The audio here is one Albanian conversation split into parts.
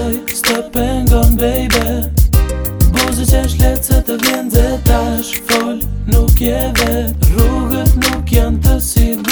shkoj Stop and gone baby Buzi që është letë se të vjen dhe tash Fol nuk je vet Rrugët nuk janë të sigur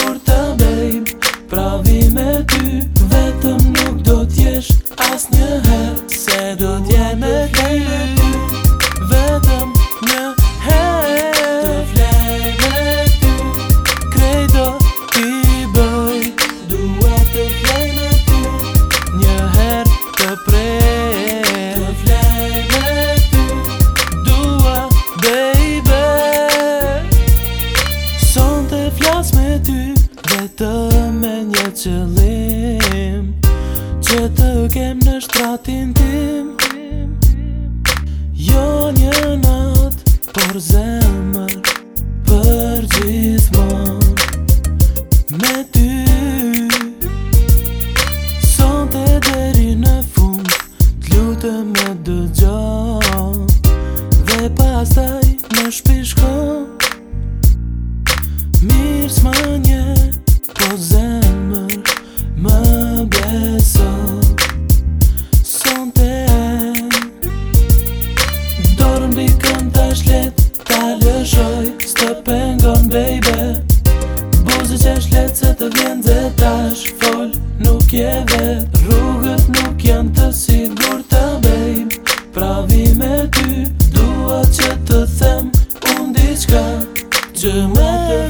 Vetëm me një qëllim Që të kem në shtratin tim Jo një nat, por zemër Për gjithmon Me ty Sante deri në fund T'lutë me dëgjo Dhe pasaj në shpishko Mirë s'ma njerë zemër më beson Son të e Dorën bi këm të shlet Ta lëshoj Së të pengon, baby Buzi që shlet Se të vjen dhe tash Fol, nuk je vet Rrugët nuk janë të sigur të bejmë Pravi me ty Dua që të them Unë diçka, Gjë me të